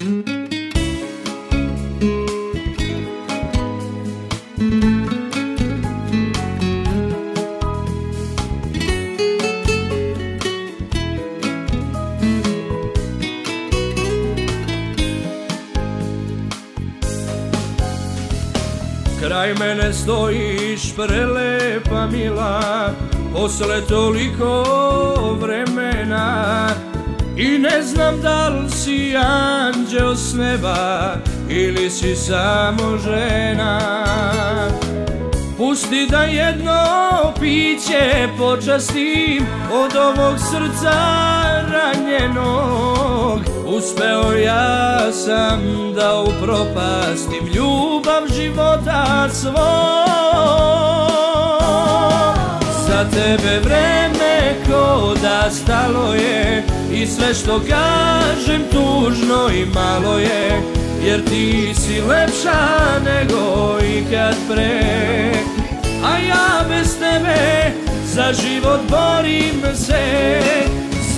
Kraj mene stojiš prelepa mila Posle toliko vremena I ne znam da li si anđeo s neba Ili si samo žena. Pusti da jedno piće počastim Od ovog srca ranjenog. Uspeo ja sam da upropastim Ljubav života svog Za tebe vreme da stalo je I sve što kažem tužno i malo je Jer ti si lepša nego ikad pre. A ja bez tebe za život borim se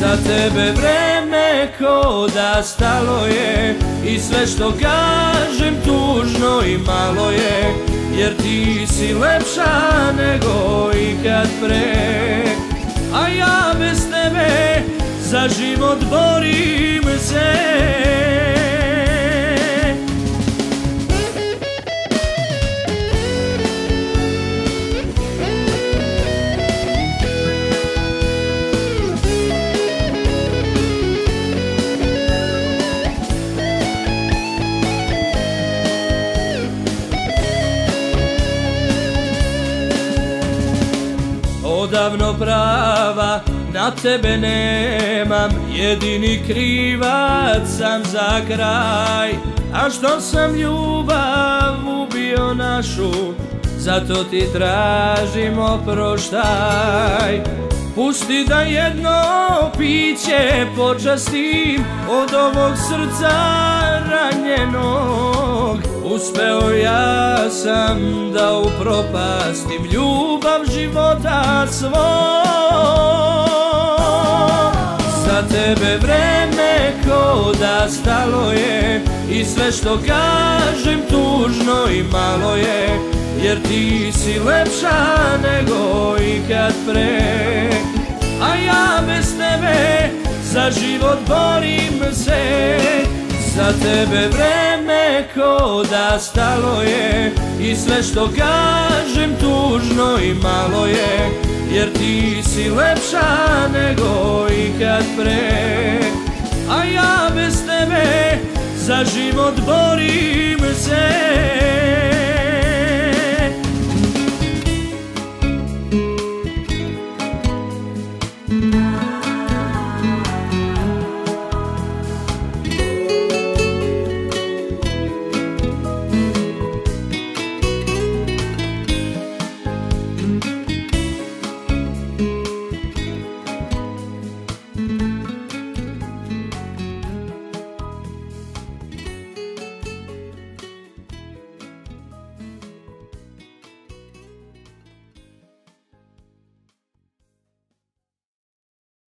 Za tebe vreme ko da stalo je I sve što kažem tužno i malo je Jer ti si lepša nego ikad pre za život borim se. Odavno prava na tebe nemam Jedini krivac sam za kraj. A što sam ljubav ubio našu Zato ti tražim oproštaj. Pusti da jedno piće počastim Od ovog srca ranjenog. Uspeo ja sam da upropastim Ljubav života svog Za tebe vreme ko da stalo je. I sve što kažem tužno i malo je. Jer ti si lepša nego ikad pre. A ja bez tebe za život borim se. Za tebe vreme ko da stalo je. I sve što kažem tužno i malo je. Jer ti si lepša nego ikad pre A ja bez tebe za život borim se